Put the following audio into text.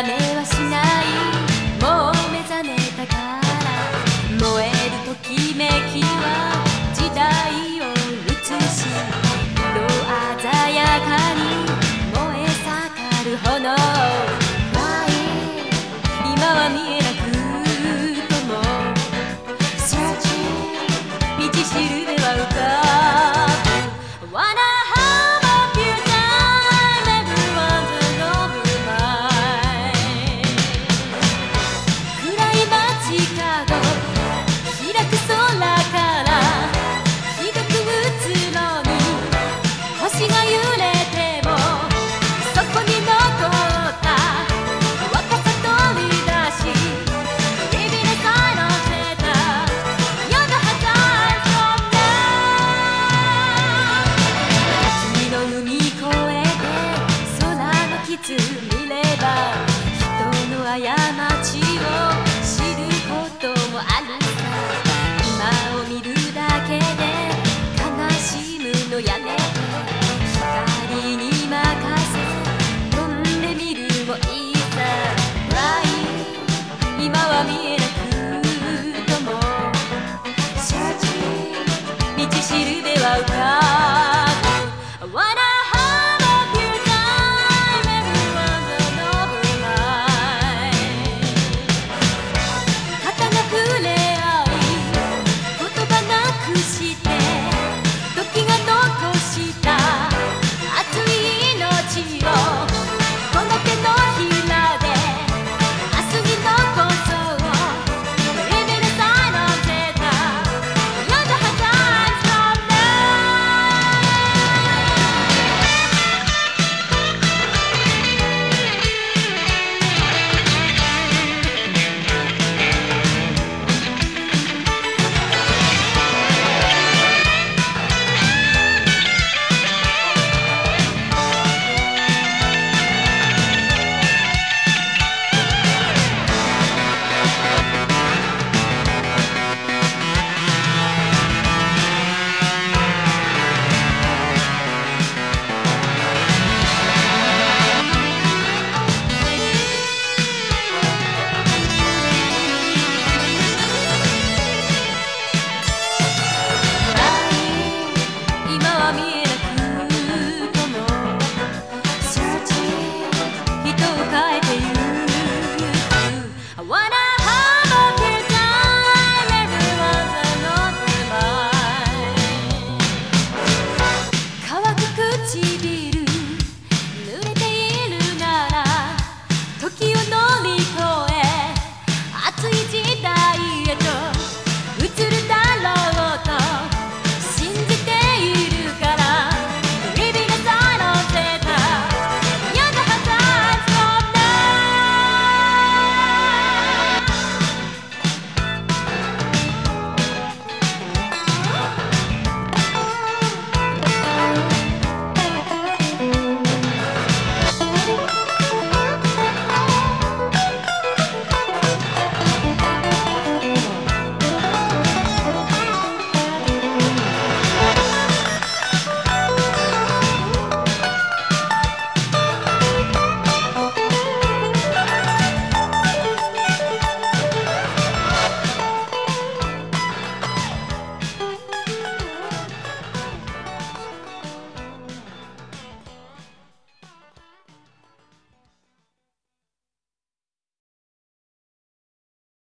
諦めはしないもう目覚めたから燃えるときめきは時代を映し色鮮やかに燃え盛る炎今は見えなくとも道しるべは浮かきつ見れば人の過ちを